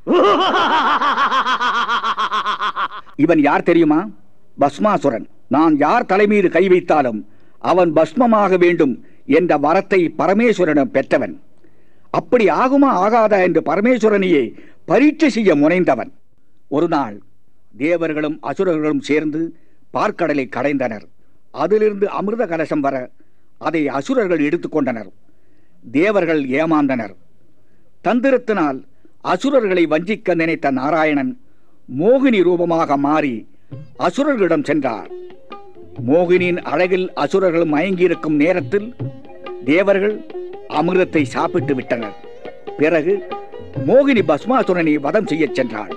இவன் யார் தெரியுமா? பஸ்மாசுரன். நான் யார் தலைமீது கை வைத்தாலும் அவன் பஸ்மமாக வேண்டும் என்ற வரத்தை பரமேஸ்வரனிடம் பெற்றவன். அப்படி ஆகுமா ஆகாதா என்று பரமேஸ்வரனையே பரீட்சை செய்ய முனைந்தவன். ஒரு நாள் தேவர்களும் அசுரர்களும் சேர்ந்து பார்க்கடலை கடைந்தனர். அதிலிருந்து அமிர்த கலசம் வர அதை அசுரர்கள் எடுத்துக்கொண்டனர் தேவர்கள் ஏமாந்தனர். தந்திரத்தினால் அசுரர்களை வஞ்சிக்க நினைத்த நாராயணன் மோகினி ரூபமாக மாறி அசுரர்களிடம் சென்றார். மோகினியின் அழகில் அசுரர்கள் மயங்கியிருக்கும் நேரத்தில் தேவர்கள் அமிர்தத்தை சாப்பிட்டு விட்டனர். பிறகு மோகினி பஸ்மாசுரனை வதம் செய்யச் சென்றாள்.